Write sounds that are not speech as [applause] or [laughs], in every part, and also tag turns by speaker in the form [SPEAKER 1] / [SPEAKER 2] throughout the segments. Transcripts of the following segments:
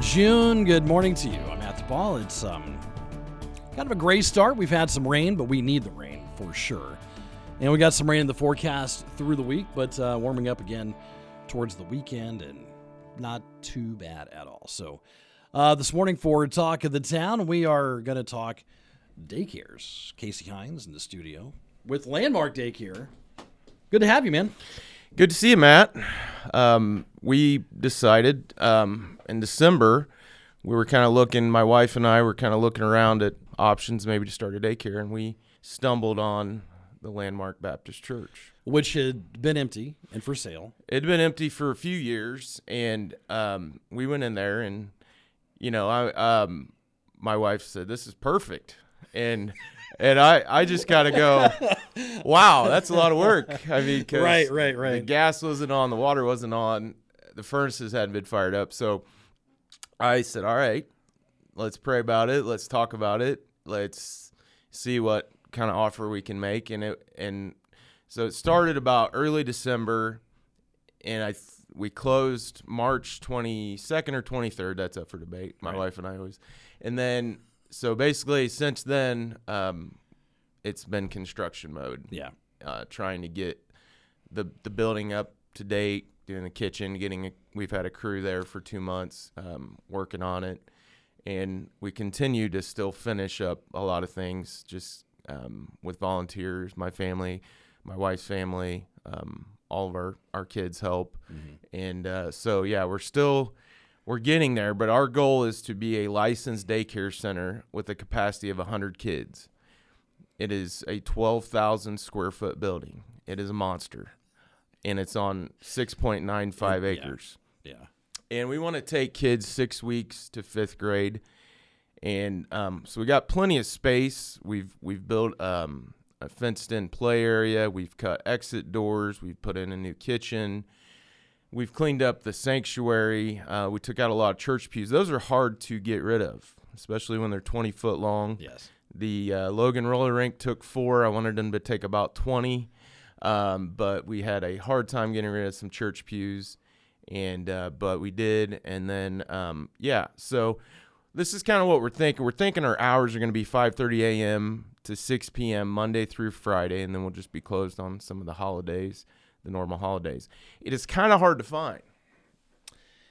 [SPEAKER 1] June. Good morning to you. I'm Matthew Paul. It's um, kind of a gray start. We've had some rain, but we need the rain for sure. And we got some rain in the forecast through the week, but uh, warming up again towards the weekend and not too bad at all. So, uh, this morning for Talk of the Town, we are going to talk daycares. Casey Hines in the studio with Landmark Daycare. Good to have you, man.
[SPEAKER 2] Good to see you, Matt. Um, we decided um, in December we were kind of looking. My wife and I were kind of looking around at options, maybe to start a daycare, and we stumbled on the Landmark Baptist Church,
[SPEAKER 1] which had been empty and for sale.
[SPEAKER 2] It had been empty for a few years, and um, we went in there, and you know, I um, my wife said, "This is perfect," and and I, I just gotta go. [laughs] Wow, that's a lot of work. I mean,
[SPEAKER 1] right, right, right.
[SPEAKER 2] The gas wasn't on, the water wasn't on, the furnaces hadn't been fired up. So I said, "All right, let's pray about it. Let's talk about it. Let's see what kind of offer we can make." And it and so it started about early December, and I we closed March twenty second or twenty third. That's up for debate. My right. wife and I always, and then so basically, since then, um, it's been construction mode.
[SPEAKER 1] Yeah.
[SPEAKER 2] Uh, trying to get the the building up to date, doing the kitchen, getting. A, we've had a crew there for two months um, working on it, and we continue to still finish up a lot of things just um, with volunteers, my family, my wife's family, um, all of our our kids help, mm-hmm. and uh, so yeah, we're still we're getting there, but our goal is to be a licensed daycare center with a capacity of 100 kids. It is a 12,000 square foot building. It is a monster, and it's on 6.95 acres.
[SPEAKER 1] Yeah.
[SPEAKER 2] And we want to take kids six weeks to fifth grade, and um, so we got plenty of space. We've we've built um, a fenced-in play area. We've cut exit doors. We've put in a new kitchen. We've cleaned up the sanctuary. Uh, we took out a lot of church pews. Those are hard to get rid of, especially when they're 20 foot long.
[SPEAKER 1] Yes.
[SPEAKER 2] The uh, Logan roller rink took four. I wanted them to take about 20, um, but we had a hard time getting rid of some church pews, and uh, but we did. And then um, yeah, so this is kind of what we're thinking. We're thinking our hours are going to be 5:30 a.m. to 6 p.m. Monday through Friday, and then we'll just be closed on some of the holidays the normal holidays. It is kind of hard to find.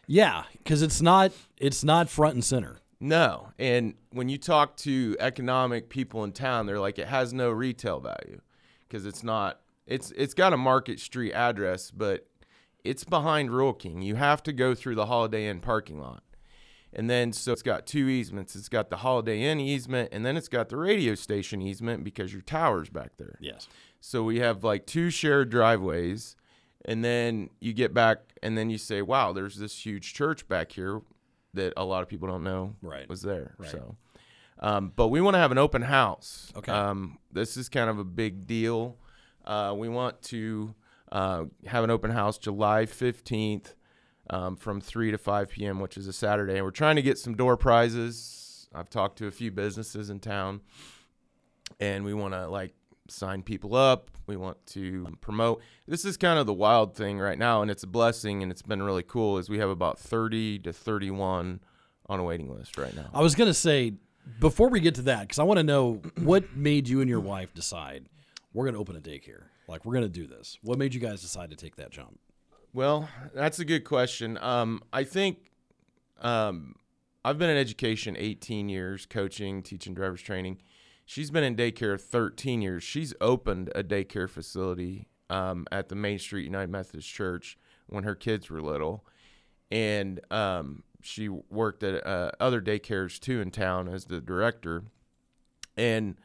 [SPEAKER 1] Yeah, because it's not it's not front and center.
[SPEAKER 2] No, and when you talk to economic people in town, they're like it has no retail value because it's not. It's it's got a Market Street address, but it's behind Rural King. You have to go through the Holiday Inn parking lot. And then so it's got two easements. It's got the Holiday Inn easement, and then it's got the radio station easement because your tower's back there.
[SPEAKER 1] Yes.
[SPEAKER 2] So we have like two shared driveways, and then you get back, and then you say, "Wow, there's this huge church back here that a lot of people don't know
[SPEAKER 1] right.
[SPEAKER 2] was there."
[SPEAKER 1] Right.
[SPEAKER 2] So, um, but we want to have an open house.
[SPEAKER 1] Okay.
[SPEAKER 2] Um, this is kind of a big deal. Uh, we want to uh, have an open house July fifteenth. Um, from 3 to 5 p.m., which is a Saturday. And we're trying to get some door prizes. I've talked to a few businesses in town, and we want to like sign people up. We want to promote. This is kind of the wild thing right now, and it's a blessing, and it's been really cool. Is we have about thirty to thirty-one on a waiting list right now.
[SPEAKER 1] I was gonna say before we get to that, because I want to know what made you and your wife decide we're gonna open a daycare. Like we're gonna do this. What made you guys decide to take that jump?
[SPEAKER 2] Well, that's a good question. Um, I think um, I've been in education 18 years, coaching, teaching driver's training she's been in daycare 13 years. She's opened a daycare facility um, at the Main Street United Methodist Church when her kids were little, and um, she worked at uh, other daycares too in town as the director. And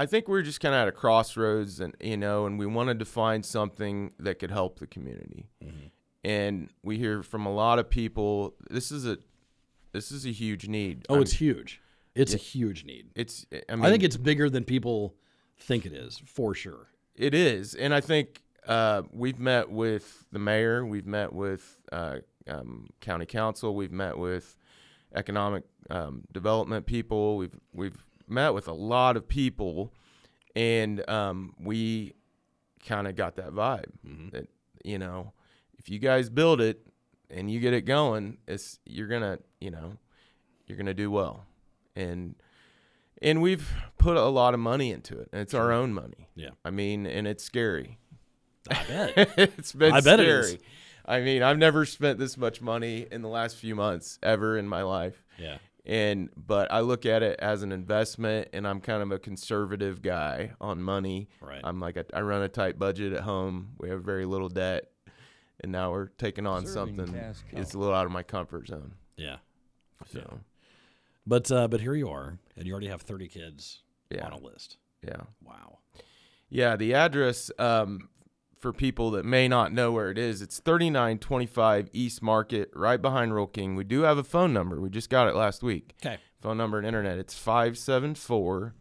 [SPEAKER 2] I think we are just kind of at a crossroads, and you know, and we wanted to find something that could help the community. Mm-hmm. And we hear from a lot of people. This is a this is a huge need.
[SPEAKER 1] Oh,
[SPEAKER 2] I'm-
[SPEAKER 1] it's huge. It's a huge need.
[SPEAKER 2] it's. I mean,
[SPEAKER 1] I think it's bigger than people think it is, for sure.
[SPEAKER 2] It is, and I think uh, we've met with the mayor, we've met with uh, um, county council, we've met with economic um, development people, we've we've met with a lot of people, and um, we kind of got that vibe that you know, if you guys build it and you get it going, it's you're gonna you know, you're gonna do well, and and we've put a lot of money into it, and it's our own money.
[SPEAKER 1] Yeah.
[SPEAKER 2] I mean, and it's scary.
[SPEAKER 1] I bet. [laughs]
[SPEAKER 2] it's been
[SPEAKER 1] I bet it
[SPEAKER 2] scary.
[SPEAKER 1] is.
[SPEAKER 2] I mean, I've never spent this much money in the last few months ever in my life.
[SPEAKER 1] yeah.
[SPEAKER 2] And but I look at it as an investment, and I'm kind of a conservative guy on money.
[SPEAKER 1] Right.
[SPEAKER 2] I'm like a, I run a tight budget at home. We have very little debt, and now we're taking on
[SPEAKER 3] Serving
[SPEAKER 2] something. It's a little out of my comfort zone.
[SPEAKER 1] Yeah.
[SPEAKER 2] So
[SPEAKER 1] But uh, but here you are, and you already have 30 kids
[SPEAKER 2] Yeah.
[SPEAKER 1] on a list.
[SPEAKER 2] yeah.
[SPEAKER 1] Wow.
[SPEAKER 2] Yeah, the address um, for people that may not know where it is, it's 3925 East Market, right behind Rural King. We do have a phone number. We just got it last week.
[SPEAKER 1] Okay.
[SPEAKER 2] Phone number and internet. It's 574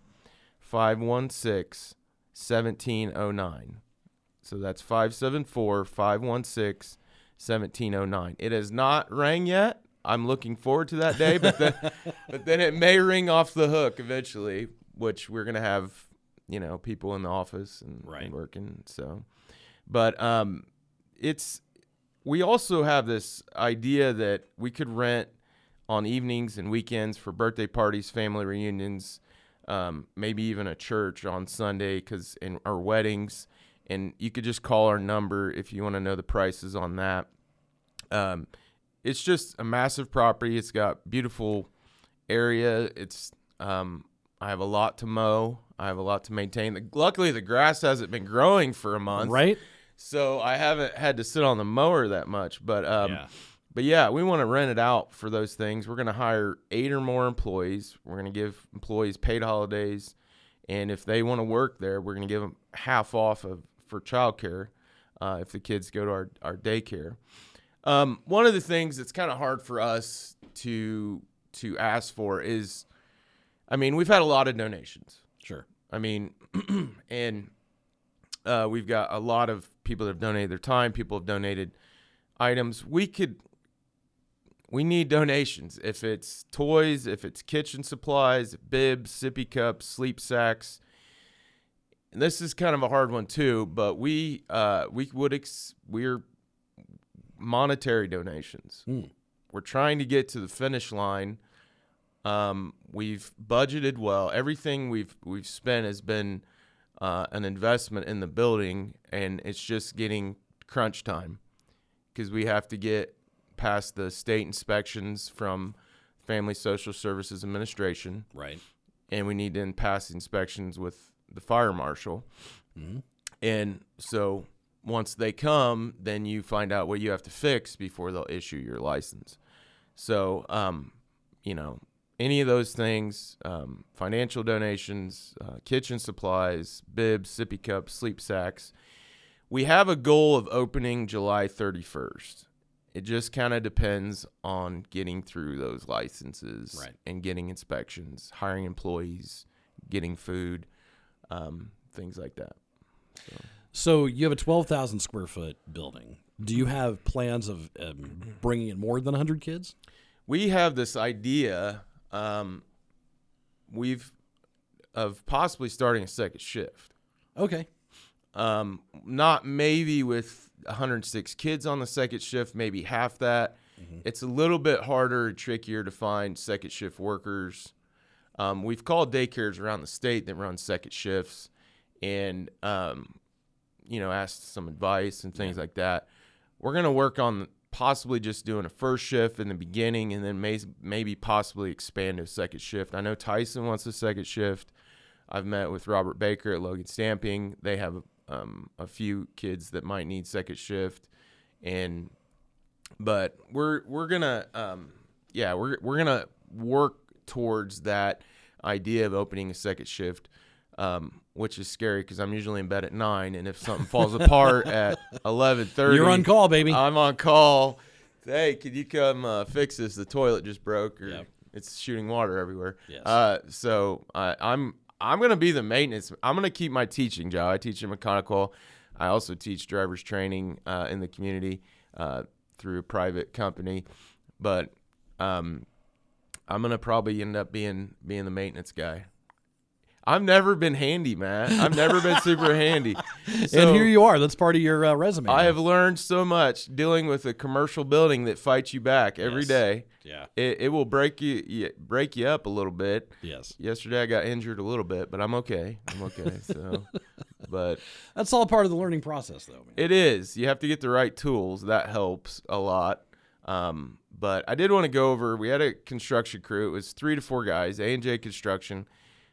[SPEAKER 2] 516 1709. So that's 574 516 1709. It has not rang yet. I'm looking forward to that day, but then, [laughs] but then it may ring off the hook eventually, which we're gonna have, you know, people in the office and,
[SPEAKER 1] Right.
[SPEAKER 2] and working. So, but um, it's we also have this idea that we could rent on evenings and weekends for birthday parties, family reunions, um, maybe even a church on Sunday because in our weddings. And you could just call our number if you want to know the prices on that. Um, it's just a massive property. It's got beautiful area. It's um, I have a lot to mow. I have a lot to maintain. Luckily, the grass hasn't been growing for a month,
[SPEAKER 1] Right?
[SPEAKER 2] So I haven't had to sit on the mower that much. But um,
[SPEAKER 1] Yeah.
[SPEAKER 2] but yeah, we want to rent it out for those things. We're gonna hire eight or more employees. We're gonna give employees paid holidays, and if they want to work there, we're gonna give them half off of for childcare uh, if the kids go to our our daycare. Um, one of the things that's kind of hard for us to to ask for is, I mean, we've had a lot of donations.
[SPEAKER 1] Sure.
[SPEAKER 2] I mean, [clears throat] and uh, we've got a lot of people that have donated their time. People have donated items. We could, we need donations. If it's toys, if it's kitchen supplies, bibs, sippy cups, sleep sacks. And this is kind of a hard one too, but we uh, we would ex- we're monetary donations.
[SPEAKER 1] Hmm.
[SPEAKER 2] We're trying to get to the finish line. Um, we've budgeted well. Everything we've we've spent has been uh, an investment in the building, and it's just getting crunch time because we have to get past the state inspections from Family Social Services Administration,
[SPEAKER 1] Right.
[SPEAKER 2] and we need to then pass inspections with the fire marshal. And so once they come, then you find out what you have to fix before they'll issue your license. So, um, you know, any of those things, um, financial donations, uh, kitchen supplies, bibs, sippy cups, sleep sacks. We have a goal of opening July 31st. It just kind of depends on getting through those licenses
[SPEAKER 1] Right.
[SPEAKER 2] and getting inspections, hiring employees, getting food, um, things like that.
[SPEAKER 1] So you have a 12,000 square foot building. Do you have plans of um, bringing in more than 100 kids?
[SPEAKER 2] we have this idea um, we've of possibly starting a second shift.
[SPEAKER 1] Okay.
[SPEAKER 2] um, not maybe with 106 kids on the second shift maybe half that. It's a little bit harder trickier to find second shift workers. Um, we've called daycares around the state that run second shifts and um, you know asked some advice and things like that. We're going to work on possibly just doing a first shift in the beginning and then may, maybe possibly expand to a second shift. I know Tyson wants a second shift. I've met with Robert Baker at Logan Stamping. They have um, a few kids that might need second shift, and but we're we're gonna um, yeah we're we're gonna work towards that idea of opening a second shift. Um, which is scary because I'm usually in bed at nine, and if something falls apart [laughs] at eleven thirty,
[SPEAKER 1] You're on call, baby.
[SPEAKER 2] I'm on call hey, could you come uh, fix this? The toilet just broke, or
[SPEAKER 1] Yep.
[SPEAKER 2] it's shooting water everywhere.
[SPEAKER 1] Yes.
[SPEAKER 2] Uh, so uh, I'm I'm gonna be the maintenance. I'm gonna keep my teaching job. I teach in mechanical. I also teach driver's training uh, in the community uh, through a private company, but um, I'm gonna probably end up being being the maintenance guy. I've never been handy, man. I've never been super handy. [laughs]
[SPEAKER 1] and here you are. That's part of your uh, resume.
[SPEAKER 2] I
[SPEAKER 1] now.
[SPEAKER 2] have learned so much dealing with a commercial building that fights you back every
[SPEAKER 1] Yes.
[SPEAKER 2] day.
[SPEAKER 1] Yeah.
[SPEAKER 2] It, it will break you, you break you up a little bit.
[SPEAKER 1] Yes.
[SPEAKER 2] Yesterday I got injured a little bit, but I'm okay. I'm okay. So, [laughs] but
[SPEAKER 1] That's all part of the learning process, though. Man.
[SPEAKER 2] it is. You have to get the right tools. That helps a lot. Um, but I did want to go over. We had a construction crew. It was three to four guys. A and J Construction.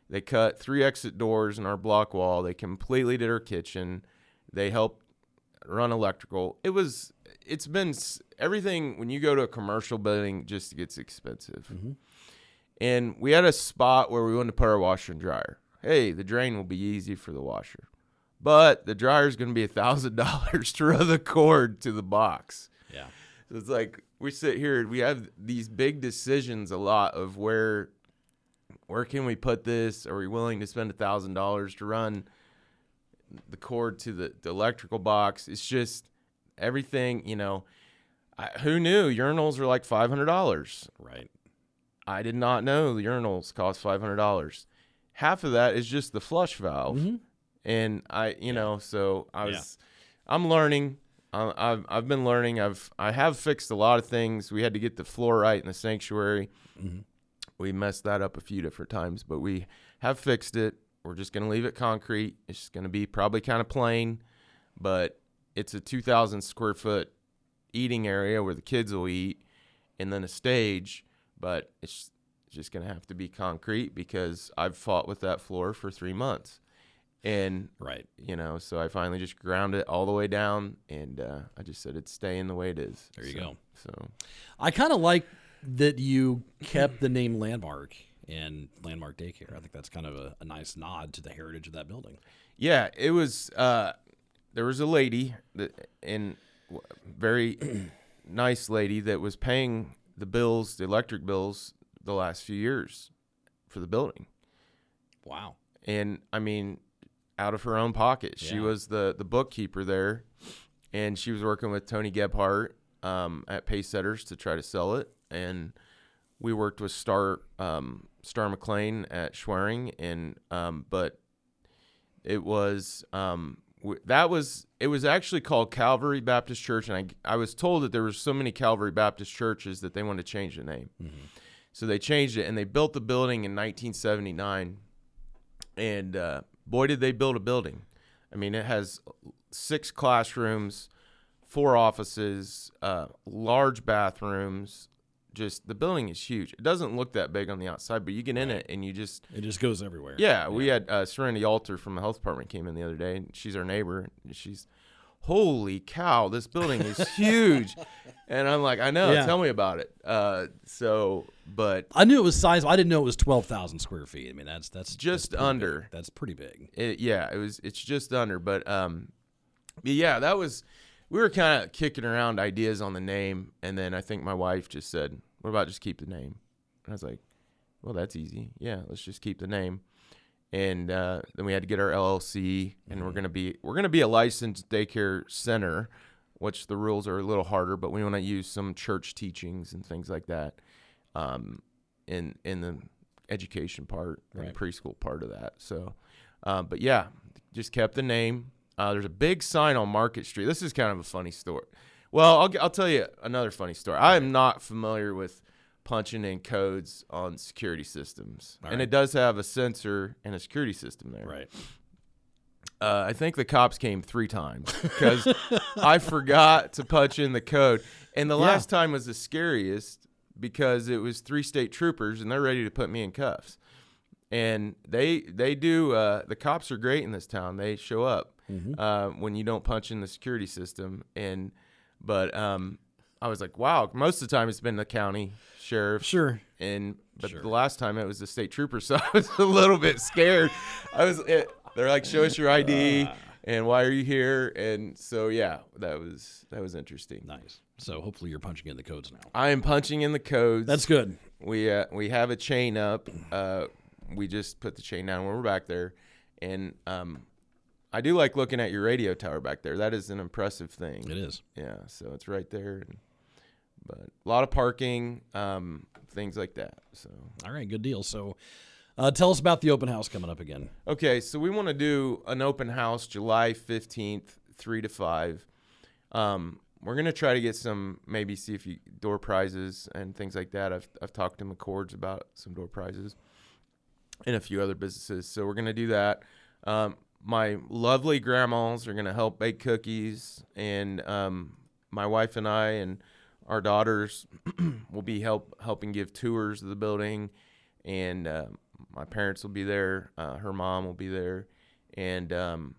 [SPEAKER 2] They cut three exit doors in our block wall. They completely did our kitchen. They helped run electrical. It was. It's been everything. When you go to a commercial building, just gets expensive. Mm-hmm. And we had a spot where we wanted to put our washer and dryer. Hey, the drain will be easy for the washer, but the dryer is going to be a thousand dollars to run the cord to the box.
[SPEAKER 1] Yeah.
[SPEAKER 2] So it's like we sit here, we have these big decisions a lot of where where can we put this? Are we willing to spend a thousand dollars to run the cord to the, the electrical box? It's just everything, you know. I, who knew urinals were like five hundred dollars?
[SPEAKER 1] Right.
[SPEAKER 2] I did not know the urinals cost five hundred dollars. Half of that is just the flush valve, and I, you know, so I
[SPEAKER 1] Mm-hmm. Yeah.
[SPEAKER 2] was, I'm learning. I- I've I've been learning. I've I have fixed a lot of things. We had to get the floor right in the sanctuary.
[SPEAKER 1] Mm-hmm.
[SPEAKER 2] We messed that up a few different times, but we have fixed it. We're just gonna leave it concrete. It's just gonna be probably kind of plain, but it's a 2,000 square foot eating area where the kids will eat, and then a stage. But it's just gonna have to be concrete because I've fought with that floor for three months, and
[SPEAKER 1] Right.
[SPEAKER 2] you know, so I finally just ground it all the way down, and uh, I just said it's staying the way it is.
[SPEAKER 1] There you
[SPEAKER 2] So-
[SPEAKER 1] go.
[SPEAKER 2] So
[SPEAKER 1] I kind of like that you kept the [clears throat] name Landmark and Landmark Daycare. I think that's kind of a, a nice nod to the heritage of that building.
[SPEAKER 2] Yeah, it was. Uh, there was a lady that, and very [clears throat] nice lady that was paying the bills, the electric bills, the last few years for the building,
[SPEAKER 1] Wow.
[SPEAKER 2] and I mean, out of her own pocket. She was the the bookkeeper there, and she was working with Tony Gebhardt um, at Pacesetters to try to sell it, and we worked with Star um, Star McLean at Schwering, and um, but it was um, w- that was it was actually called Calvary Baptist Church, and I I was told that there were so many Calvary Baptist churches that they wanted to change the name, so they changed it, and they built the building in 1979, and uh, boy did they build a building! I mean, it has six classrooms, four offices, uh, large bathrooms. Just the building is huge. It doesn't look that big on the outside, but you get in it and you just
[SPEAKER 1] It just goes everywhere.
[SPEAKER 2] yeah, we had uh, Serenity Alter from the health department came in the other day, and she's our neighbor. She's, holy cow, this building is [laughs] huge, and I'm like, I know,
[SPEAKER 1] Yeah.
[SPEAKER 2] tell me about it. Uh, so, but
[SPEAKER 1] I knew it was size. I didn't know it was twelve thousand square feet. I mean, that's that's
[SPEAKER 2] Just
[SPEAKER 1] that's
[SPEAKER 2] under.
[SPEAKER 1] big. That's pretty big.
[SPEAKER 2] it, yeah, it was, it's just under, but um, but yeah, that was, we were kind of kicking around ideas on the name, and then I think my wife just said, what about just keep the name? And I was like, well, that's easy. Yeah, let's just keep the name. and uh, then we had to get our LLC, and we're gonna be we're gonna be a licensed daycare center, which the rules are a little harder, but we want to use some church teachings and things like that, um, in in the education part and
[SPEAKER 1] Right.
[SPEAKER 2] preschool part of that. So, uh, but yeah, just kept the name. Uh, there's a big sign on Market Street. This is kind of a funny story. Well, I'll, I'll tell you another funny story. I am not familiar with punching in codes on security systems,
[SPEAKER 1] All
[SPEAKER 2] and it does have a sensor and a security system there.
[SPEAKER 1] Right.
[SPEAKER 2] Uh, I think the cops came three times because I [laughs] forgot to punch in the code, and the
[SPEAKER 1] Yeah.
[SPEAKER 2] last time was the scariest because it was three state troopers and they're ready to put me in cuffs. And they they do uh, the cops are great in this town. They show up
[SPEAKER 1] Mm-hmm.
[SPEAKER 2] uh, when you don't punch in the security system. And but um, I was like, wow. Most of the time it's been the county sheriff,
[SPEAKER 1] Sure.
[SPEAKER 2] and but
[SPEAKER 1] Sure.
[SPEAKER 2] the last time it was the state trooper, [laughs] so I was a little bit scared. I was. It, they're like, show us your ID,
[SPEAKER 1] Ah.
[SPEAKER 2] and why are you here? And so yeah, that was that was interesting.
[SPEAKER 1] Nice. So hopefully you're punching in the codes now.
[SPEAKER 2] I am punching in the codes.
[SPEAKER 1] That's good.
[SPEAKER 2] We uh, we have a chain up. Uh, we just put the chain down when we're back there, and um, I do like looking at your radio tower back there. That is an impressive thing.
[SPEAKER 1] It is.
[SPEAKER 2] Yeah, so it's right there, and, but a lot of parking, um, things like that. So
[SPEAKER 1] All right, good deal. So uh, tell us about the open house coming up again.
[SPEAKER 2] okay, so we want to do an open house July fifteenth, three to five. Um, we're gonna try to get some maybe see if you door prizes and things like that. I've I've talked to McCords about some door prizes and a few other businesses. So we're gonna do that. Um, my lovely grandmas are gonna help bake cookies, and um, my wife and I and our daughters [clears throat] will be help helping give tours of the building, and uh, my parents will be there. Uh, her mom will be there, and um,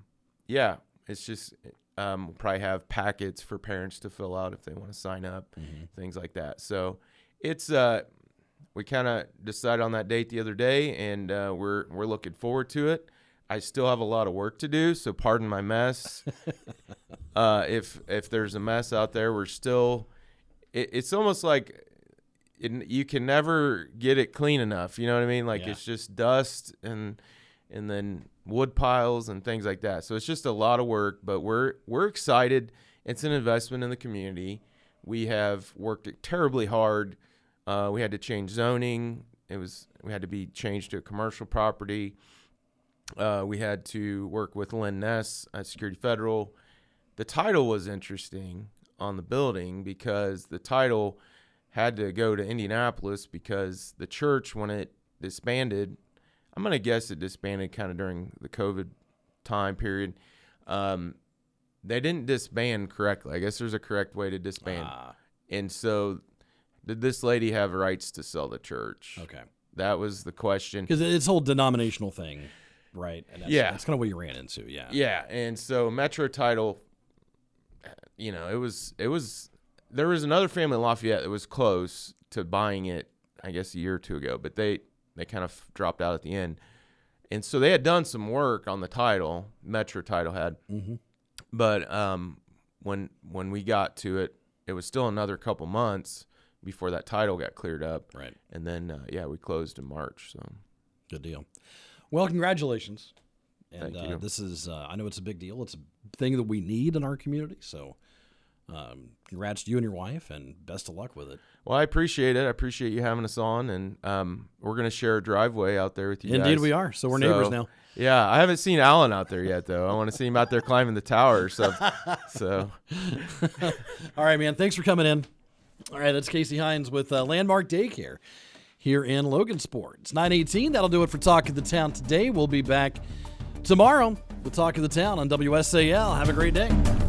[SPEAKER 2] yeah, it's just um, we'll probably have packets for parents to fill out if they want to sign up, things like that. So it's uh, we kind of decided on that date the other day, and uh, we're we're looking forward to it. I still have a lot of work to do, so pardon my mess. [laughs] uh, if if there's a mess out there, we're still. It, it's almost like it, you can never get it clean enough. You know what I mean? Like
[SPEAKER 1] Yeah.
[SPEAKER 2] it's just dust and and then wood piles and things like that. So it's just a lot of work, but we're we're excited. It's an investment in the community. We have worked terribly hard. Uh, we had to change zoning. It was we had to be changed to a commercial property. Uh, we had to work with Lynn Ness at Security Federal. The title was interesting on the building because the title had to go to Indianapolis because the church, when it disbanded, I'm going to guess it disbanded kind of during the COVID time period. Um, they didn't disband correctly. I guess there's a correct way to disband.
[SPEAKER 1] Ah,
[SPEAKER 2] And so, did this lady have rights to sell the church?
[SPEAKER 1] okay.
[SPEAKER 2] That was the question.
[SPEAKER 1] Because it's a whole denominational thing, right? And that's,
[SPEAKER 2] Yeah.
[SPEAKER 1] That's kind of what you ran into. Yeah.
[SPEAKER 2] Yeah, and so Metro Title, you know, it was it was there was another family in Lafayette that was close to buying it, I guess a year or two ago, but they they kind of dropped out at the end, and so they had done some work on the title. Metro Title had,
[SPEAKER 1] Mm-hmm.
[SPEAKER 2] but um, when when we got to it, it was still another couple months before that title got cleared up,
[SPEAKER 1] Right.
[SPEAKER 2] and then uh, yeah, we closed in March. So
[SPEAKER 1] Good deal. Well, congratulations. And
[SPEAKER 2] Thank
[SPEAKER 1] uh, this is, uh, I know it's a big deal. It's a thing that we need in our community. So, um, congrats to you and your wife, and best of luck with it.
[SPEAKER 2] Well, I appreciate it. I appreciate you having us on, and um, we're gonna share a driveway out there with you.
[SPEAKER 1] Indeed,
[SPEAKER 2] guys.
[SPEAKER 1] we are. So we're neighbors
[SPEAKER 2] So,
[SPEAKER 1] now.
[SPEAKER 2] Yeah, I haven't seen Alan out there yet, though. I want to see him out there climbing the tower or something. so, [laughs]
[SPEAKER 1] All right, man. Thanks for coming in. All right, that's Casey Hines with uh, Landmark Daycare here in Logansport. It's 918. That'll do it for Talk of the Town today. We'll be back tomorrow with Talk of the Town on WSAL. Have a great day.